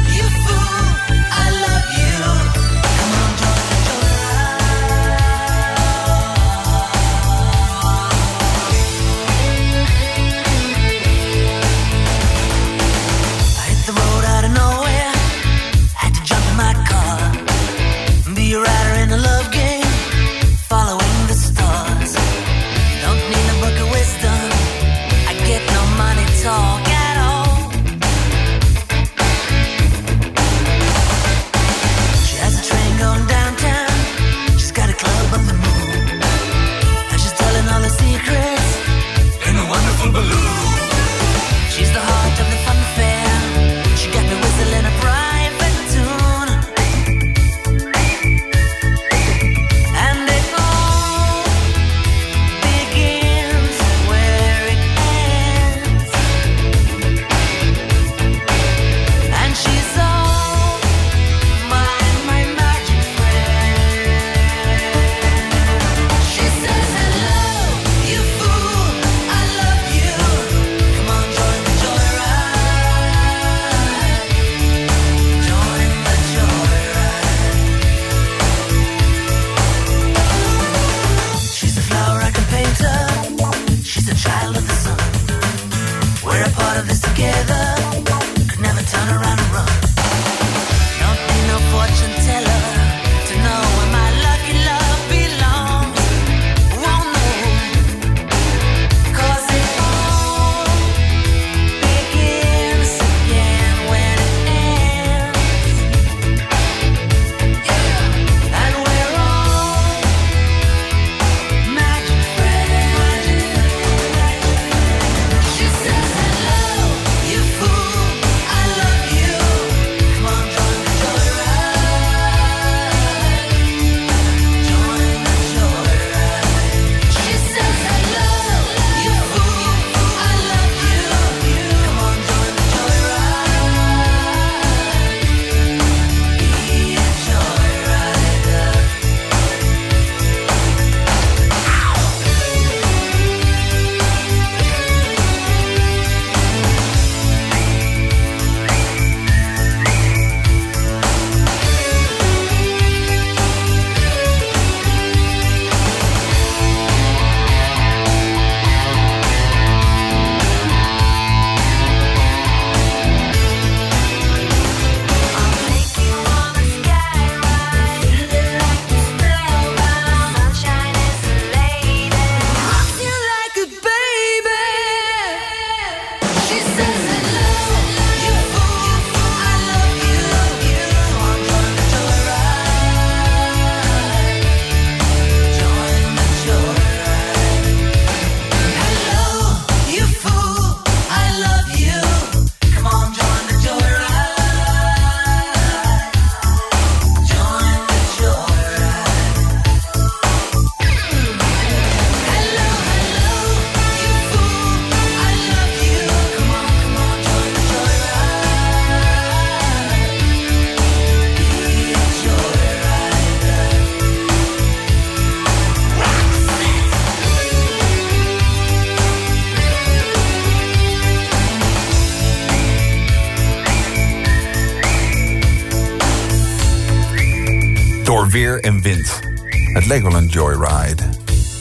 leek wel een joyride.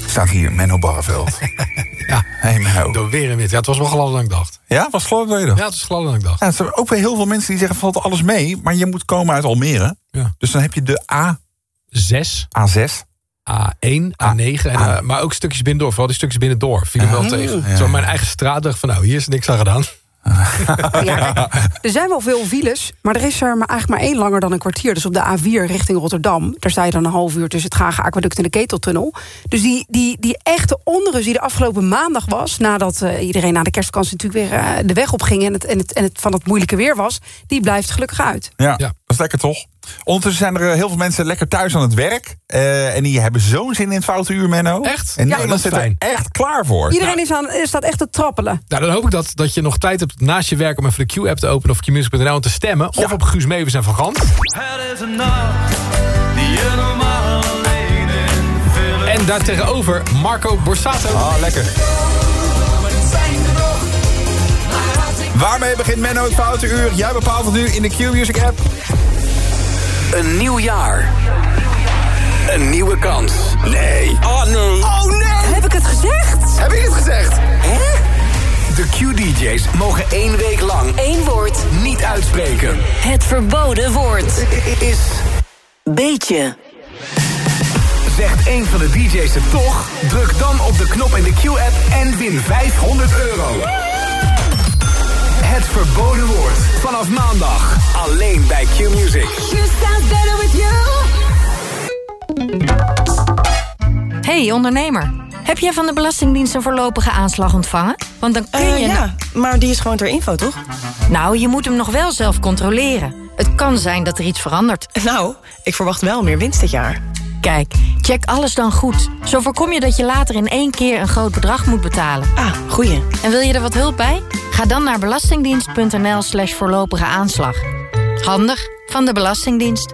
Staat hier Menno Barreveld. Ja, hey Menno. door weer en wind. Ja, het was wel gladder dan ik dacht. Ja, was gladder dan je dacht? Ja, het is gladder dan ik dacht. Ja, er zijn ook weer heel veel mensen die zeggen valt alles mee, maar je moet komen uit Almere. Ja. Dus dan heb je de A. 6. A6. A1, A9, en, A- eh, maar ook stukjes binnendoor. Vooral die stukjes binnendoor. Viel hem wel Ah, tegen. Zo mijn eigen straat dacht van nou, hier is niks aan gedaan. Ja, er zijn wel veel files, maar er is er maar eigenlijk maar één langer dan een kwartier. Dus op de A4 richting Rotterdam. Daar sta je dan een half uur tussen het Gage Aquaduct en de Keteltunnel. Dus die, die, die echte onrust die de afgelopen maandag was... nadat eh, iedereen na de kerstvakantie natuurlijk weer eh, de weg op ging... en, het, en, het, en het van het moeilijke weer was, die blijft gelukkig uit. Ja, dat is lekker toch? Ondertussen zijn er eh, heel veel mensen lekker thuis aan het werk. eh, en die hebben zo'n zin in het foute uur, Menno. Echt? En Ja, Nederland is zit er echt klaar voor. Iedereen is aan, staat echt te trappelen. Nou, dan hoop ik dat, dat je nog tijd hebt naast je werk... om even de Q-app te openen of qmusic.nl en te stemmen. Of op Guus Meeuwis en Van Gant. En daartegenover Marco Borsato. Ah, lekker. Waarmee begint Menno het foute uur? Jij bepaalt het nu in de Q-Music app. Een nieuw jaar. Een nieuwe kans. Nee. Oh nee. Oh nee! Heb ik het gezegd? Heb ik het gezegd? Hè? De Q-DJ's mogen één week lang Eén woord. niet uitspreken. Het verboden woord. Is Beetje. Zegt één van de DJ's het toch? Druk dan op de knop in de Q-app en win 500 euro. Het verboden woord. Vanaf maandag. Alleen bij Q-Music. Hey ondernemer, heb jij van de Belastingdienst een voorlopige aanslag ontvangen? Want dan kun Eh, je... ja, maar die is gewoon ter info, toch? Nou, je moet hem nog wel zelf controleren. Het kan zijn dat er iets verandert. Nou, ik verwacht wel meer winst dit jaar. Kijk, check alles dan goed. Zo voorkom je dat je later in één keer een groot bedrag moet betalen. Ah, goeie. En wil je er wat hulp bij? Ga dan naar belastingdienst.nl slash voorlopige aanslag. Handig van de Belastingdienst.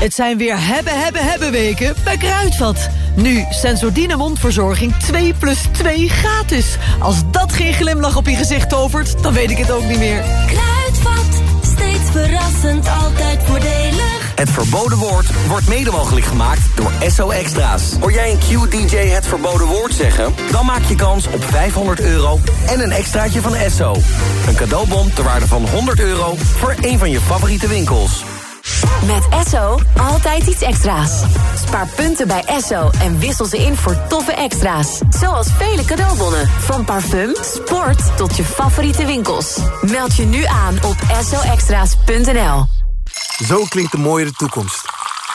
Het zijn weer hebben, hebben, hebben weken bij Kruidvat. Nu Sensordine mondverzorging 2 plus 2 gratis. Als dat geen glimlach op je gezicht tovert, dan weet ik het ook niet meer. Verrassend, altijd voordelig. Het verboden woord wordt mede mogelijk gemaakt door SO Extra's. Hoor jij een Q-DJ het verboden woord zeggen? Dan maak je kans op 500 euro en een extraatje van SO. Een cadeaubon ter waarde van 100 euro voor een van je favoriete winkels. Met Esso altijd iets extra's. Spaar punten bij Esso en wissel ze in voor toffe extra's. Zoals vele cadeaubonnen. Van parfum, sport tot je favoriete winkels. Meld je nu aan op essoextra's.nl. Zo klinkt de mooiere toekomst.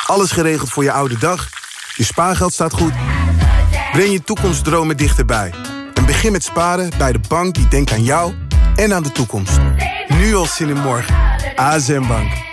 Alles geregeld voor je oude dag. Je spaargeld staat goed. Breng je toekomstdromen dichterbij. En begin met sparen bij de bank die denkt aan jou en aan de toekomst. Nu al zin in morgen. ASM Bank.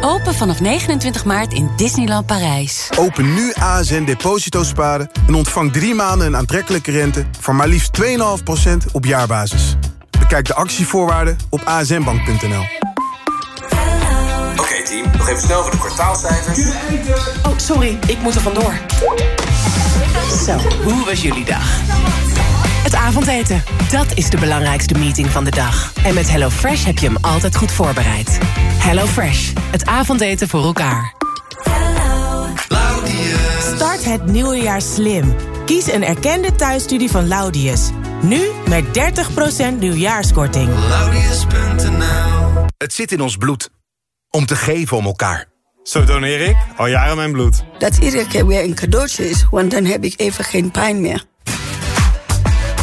Open vanaf 29 maart in Disneyland Parijs. Open nu ASN Deposito Sparen en ontvang drie maanden een aantrekkelijke rente... van maar liefst 2,5% op jaarbasis. Bekijk de actievoorwaarden op asnbank.nl. Oké team, nog even snel voor de kwartaalcijfers. Oh, sorry, ik moet er vandoor. Zo, hoe was jullie dag? Avondeten, dat is de belangrijkste meeting van de dag. En met HelloFresh heb je hem altijd goed voorbereid. HelloFresh, het avondeten voor elkaar. Start het nieuwe jaar slim. Kies een erkende thuisstudie van Laudius. Nu met 30% nieuwjaarskorting. Het zit in ons bloed. Om te geven om elkaar. Zo doneer ik al jaren mijn bloed. Dat iedere keer weer een cadeautje is, want dan heb ik even geen pijn meer.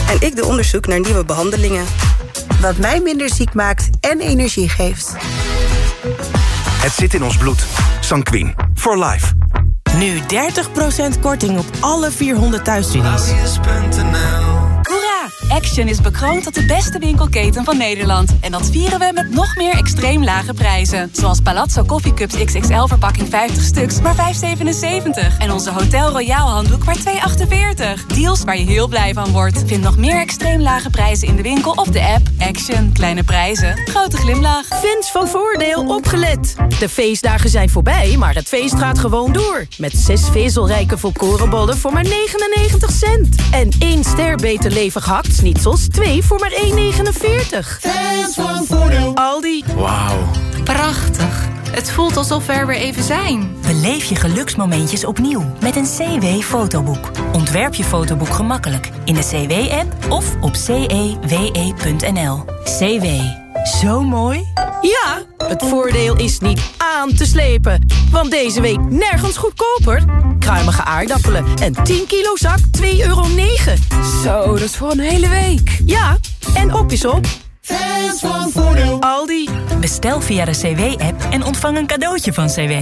En ik doe onderzoek naar nieuwe behandelingen. Wat mij minder ziek maakt en energie geeft. Het zit in ons bloed. Sanquin. For life. Nu 30% korting op alle 400 thuisstudies. Action is bekroond tot de beste winkelketen van Nederland. En dat vieren we met nog meer extreem lage prijzen. Zoals Palazzo Coffee Cups XXL verpakking 50 stuks, maar 5,77. En onze Hotel Royal handdoek maar 2,48. Deals waar je heel blij van wordt. Vind nog meer extreem lage prijzen in de winkel of de app. Action. Kleine prijzen. Grote glimlach. Fans van Voordeel opgelet. De feestdagen zijn voorbij, maar het feest gaat gewoon door. Met zes vezelrijke volkorenbollen voor maar 99 cent. En één ster beter levig gehakt schnitzels 2 voor maar 1,49. Fans van Voordeel. Aldi. Wauw. Prachtig. Het voelt alsof we er weer even zijn. Beleef je geluksmomentjes opnieuw met een CW-fotoboek. Ontwerp je fotoboek gemakkelijk in de CW-app of op cewe.nl. CW. Zo mooi. Ja, het voordeel is niet aan te slepen. Want deze week nergens goedkoper. Kruimige aardappelen en 10 kilo zak 2,9 euro. Zo, dat is voor een hele week. Ja, en op is op. Fans van Voordeel. Aldi. Bestel via de CW-app en ontvang een cadeautje van CW.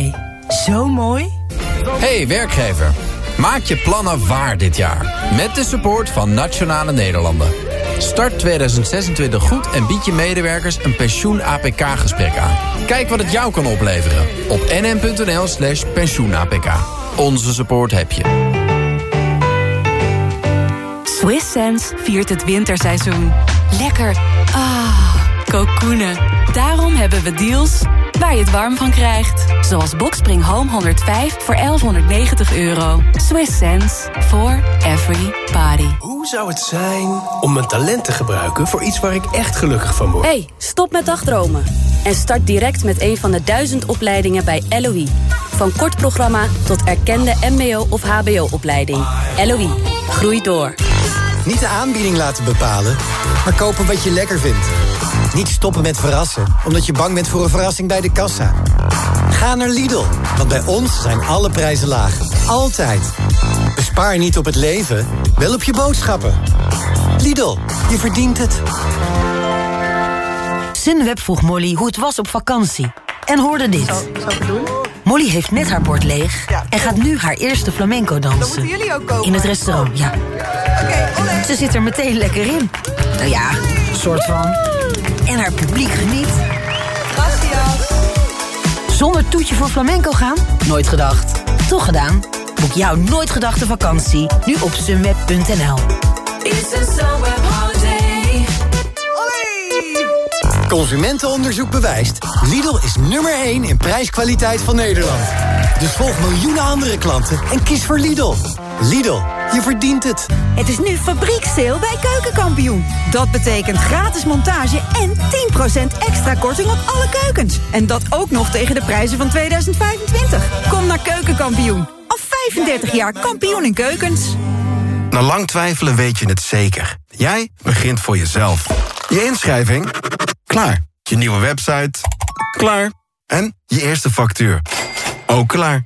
Zo mooi. Hey werkgever, maak je plannen waar dit jaar. Met de support van Nationale Nederlanden. Start 2026 goed en bied je medewerkers een pensioen-APK-gesprek aan. Kijk wat het jou kan opleveren op nm.nl slash pensioen-APK. Onze support heb je. Swiss Sense viert het winterseizoen. Lekker. Ah, kokoenen. Daarom hebben we deals waar je het warm van krijgt. Zoals Boxspring Home 105 voor 1190 euro. Swiss Sense for every body. Hoe zou het zijn om mijn talent te gebruiken voor iets waar ik echt gelukkig van word? Hey, stop met dagdromen. En start direct met een van de duizend opleidingen bij LOE. Van kort programma tot erkende mbo- of hbo-opleiding. LOE, groei door. Niet de aanbieding laten bepalen, maar kopen wat je lekker vindt. Niet stoppen met verrassen, omdat je bang bent voor een verrassing bij de kassa. Ga naar Lidl, want bij ons zijn alle prijzen laag. Altijd. Bespaar niet op het leven, wel op je boodschappen. Lidl, je verdient het. Sunweb vroeg Molly hoe het was op vakantie. En hoorde dit. Molly heeft net haar bord leeg en gaat nu haar eerste flamenco dansen. Dan moeten jullie ook komen. In het restaurant, ja. Ze zit er meteen lekker in. Nou ja, soort van. En haar publiek geniet. Zonder toetje voor flamenco gaan? Nooit gedacht. Toch gedaan? Boek jouw nooit gedachte vakantie nu op sunweb.nl. Consumentenonderzoek bewijst. Lidl is nummer 1 in prijskwaliteit van Nederland. Dus volg miljoenen andere klanten en kies voor Lidl. Lidl, je verdient het. Het is nu fabrieksteel bij Keukenkampioen. Dat betekent gratis montage en 10% extra korting op alle keukens. En dat ook nog tegen de prijzen van 2025. Kom naar Keukenkampioen. Al 35 jaar kampioen in keukens. Na lang twijfelen weet je het zeker. Jij begint voor jezelf. Je inschrijving? Klaar. Je nieuwe website? Klaar. En je eerste factuur? Ook klaar.